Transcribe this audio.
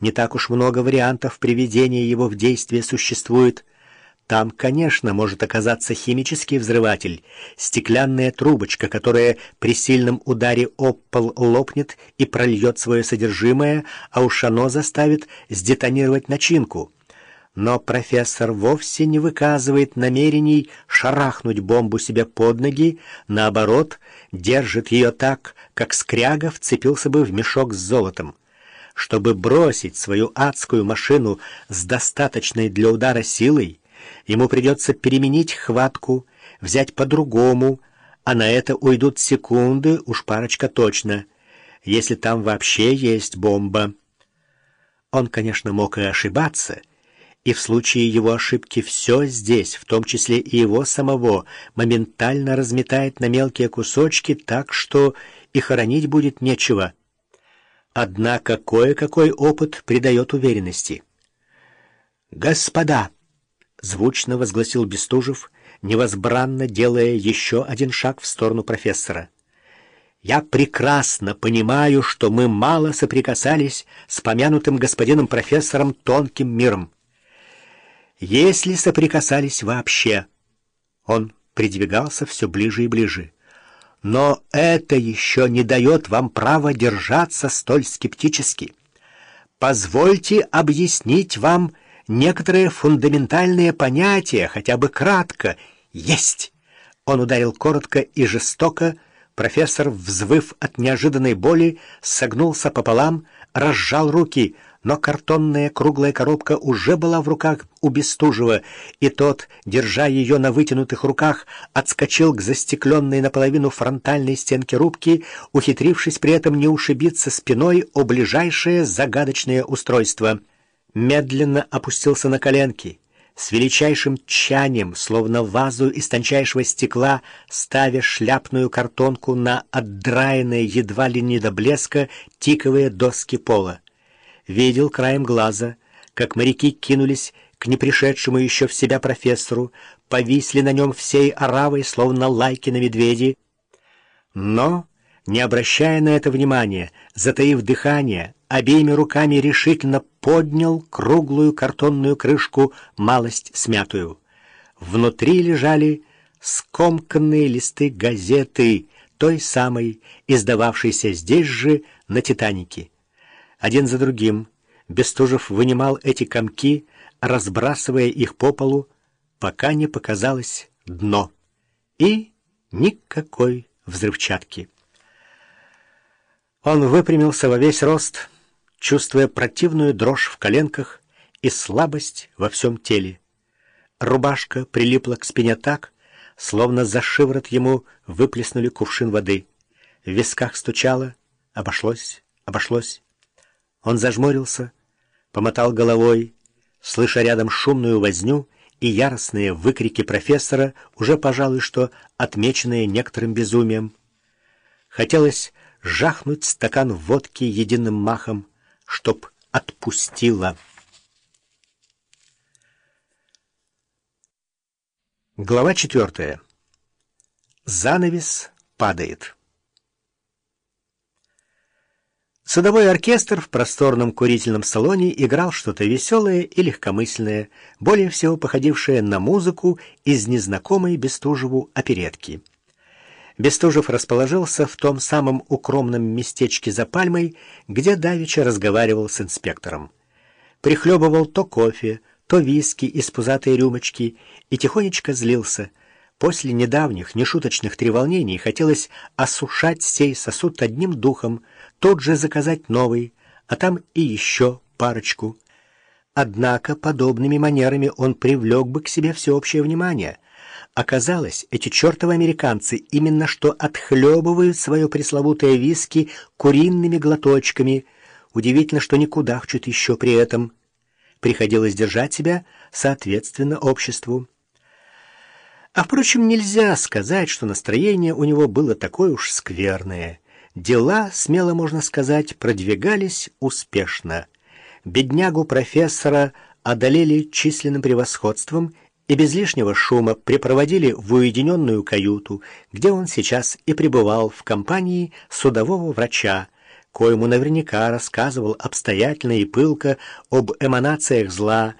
не так уж много вариантов приведения его в действие существует. Там, конечно, может оказаться химический взрыватель, стеклянная трубочка, которая при сильном ударе об пол лопнет и прольет свое содержимое, а уж оно заставит сдетонировать начинку. Но профессор вовсе не выказывает намерений шарахнуть бомбу себе под ноги, наоборот, держит ее так, как скряга вцепился бы в мешок с золотом. Чтобы бросить свою адскую машину с достаточной для удара силой, Ему придется переменить хватку, взять по-другому, а на это уйдут секунды, уж парочка точно, если там вообще есть бомба. Он, конечно, мог и ошибаться, и в случае его ошибки все здесь, в том числе и его самого, моментально разметает на мелкие кусочки так, что и хоронить будет нечего. Однако кое-какой опыт придает уверенности. «Господа!» звучно возгласил Бестужев, невозбранно делая еще один шаг в сторону профессора. «Я прекрасно понимаю, что мы мало соприкасались с помянутым господином профессором тонким миром. Если соприкасались вообще...» Он придвигался все ближе и ближе. «Но это еще не дает вам права держаться столь скептически. Позвольте объяснить вам некоторые фундаментальные понятия, хотя бы кратко, есть. Он ударил коротко и жестоко, профессор, взвыв от неожиданной боли, согнулся пополам, разжал руки, но картонная круглая коробка уже была в руках у Бестужева, и тот, держа ее на вытянутых руках, отскочил к застекленной наполовину фронтальной стенке рубки, ухитрившись при этом не ушибиться спиной о ближайшее загадочное устройство — медленно опустился на коленки, с величайшим тчанием, словно вазу из тончайшего стекла, ставя шляпную картонку на отдраенные едва ли не до блеска тиковые доски пола. Видел краем глаза, как моряки кинулись к непришедшему еще в себя профессору, повисли на нем всей оравой, словно лайки на медведи. Но, не обращая на это внимания, затаив дыхание, обеими руками решительно поднял круглую картонную крышку, малость смятую. Внутри лежали скомканные листы газеты, той самой, издававшейся здесь же, на «Титанике». Один за другим Бестужев вынимал эти комки, разбрасывая их по полу, пока не показалось дно. И никакой взрывчатки. Он выпрямился во весь рост — чувствуя противную дрожь в коленках и слабость во всем теле. Рубашка прилипла к спине так, словно за шиворот ему выплеснули кувшин воды. В висках стучало, обошлось, обошлось. Он зажмурился, помотал головой, слыша рядом шумную возню и яростные выкрики профессора, уже, пожалуй, что отмеченные некоторым безумием. Хотелось жахнуть стакан водки единым махом, чтоб отпустила. Глава четвертая. Занавес падает. Садовой оркестр в просторном курительном салоне играл что-то веселое и легкомысленное, более всего походившее на музыку из незнакомой Бестужеву оперетки. Бестужев расположился в том самом укромном местечке за пальмой, где Давича разговаривал с инспектором. Прихлебывал то кофе, то виски из пузатой рюмочки и тихонечко злился. После недавних нешуточных треволнений хотелось осушать сей сосуд одним духом, тут же заказать новый, а там и еще парочку. Однако подобными манерами он привлек бы к себе всеобщее внимание — Оказалось, эти чертовы американцы именно что отхлебывают свое пресловутое виски куриными глоточками. Удивительно, что не кудахчут еще при этом. Приходилось держать себя соответственно обществу. А, впрочем, нельзя сказать, что настроение у него было такое уж скверное. Дела, смело можно сказать, продвигались успешно. Беднягу профессора одолели численным превосходством — и без лишнего шума припроводили в уединенную каюту, где он сейчас и пребывал в компании судового врача, коему наверняка рассказывал обстоятельно и пылко об эманациях зла,